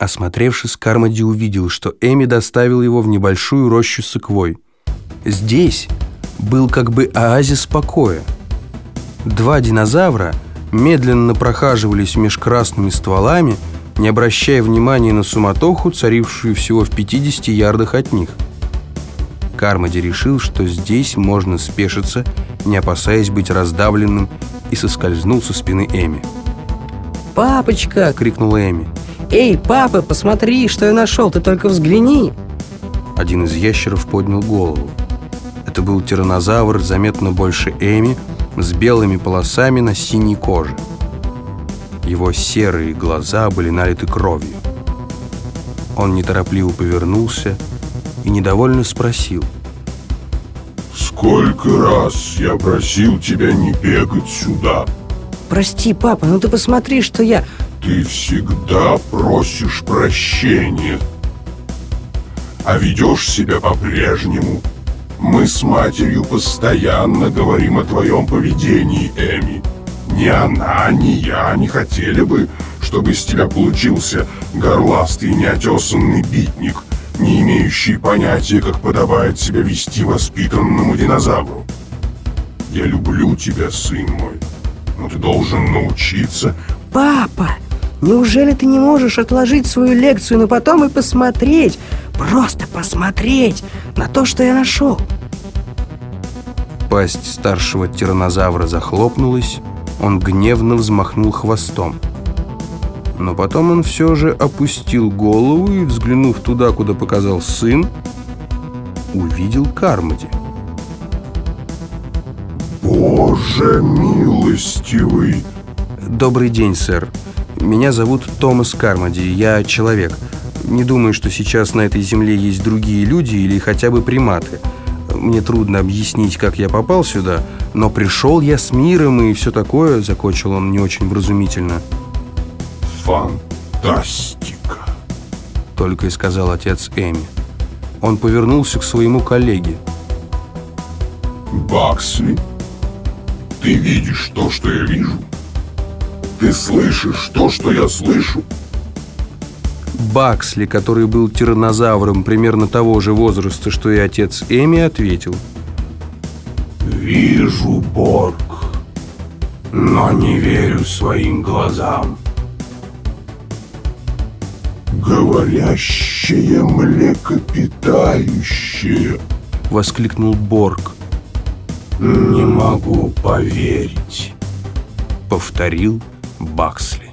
Осмотревшись, Кармоди увидел, что Эми доставил его в небольшую рощу сыквой. Здесь был как бы оазис покоя. Два динозавра медленно прохаживались меж красными стволами, не обращая внимания на суматоху, царившую всего в 50 ярдах от них. Кармоди решил, что здесь можно спешиться, не опасаясь быть раздавленным, и соскользнул со спины Эми. «Папочка!» — крикнула Эми. «Эй, папа, посмотри, что я нашел, ты только взгляни!» Один из ящеров поднял голову. Это был тиранозавр, заметно больше Эми, с белыми полосами на синей коже. Его серые глаза были налиты кровью. Он неторопливо повернулся и недовольно спросил. «Сколько раз я просил тебя не бегать сюда?» «Прости, папа, ну ты посмотри, что я...» Ты всегда просишь прощения, а ведешь себя по-прежнему. Мы с матерью постоянно говорим о твоем поведении, Эми. Ни она, ни я не хотели бы, чтобы из тебя получился горластый неотесанный битник, не имеющий понятия, как подобает себя вести воспитанному динозавру. Я люблю тебя, сын мой, но ты должен научиться... Папа! Неужели ты не можешь отложить свою лекцию, но потом и посмотреть, просто посмотреть на то, что я нашел? Пасть старшего тиранозавра захлопнулась, он гневно взмахнул хвостом. Но потом он все же опустил голову и, взглянув туда, куда показал сын, увидел Кармоди. «Боже милостивый!» «Добрый день, сэр. Меня зовут Томас Кармоди, я человек. Не думаю, что сейчас на этой земле есть другие люди или хотя бы приматы. Мне трудно объяснить, как я попал сюда, но пришел я с миром и все такое, закончил он не очень вразумительно. Фантастика, только и сказал отец Эми. Он повернулся к своему коллеге. Баксли, ты видишь то, что я вижу? Ты слышишь то, что я слышу? Баксли, который был тиранозавром примерно того же возраста, что и отец Эми, ответил. Вижу, Борг, но не верю своим глазам. Говорящее млекопитающее, воскликнул Борг. Не могу поверить, повторил Баксли.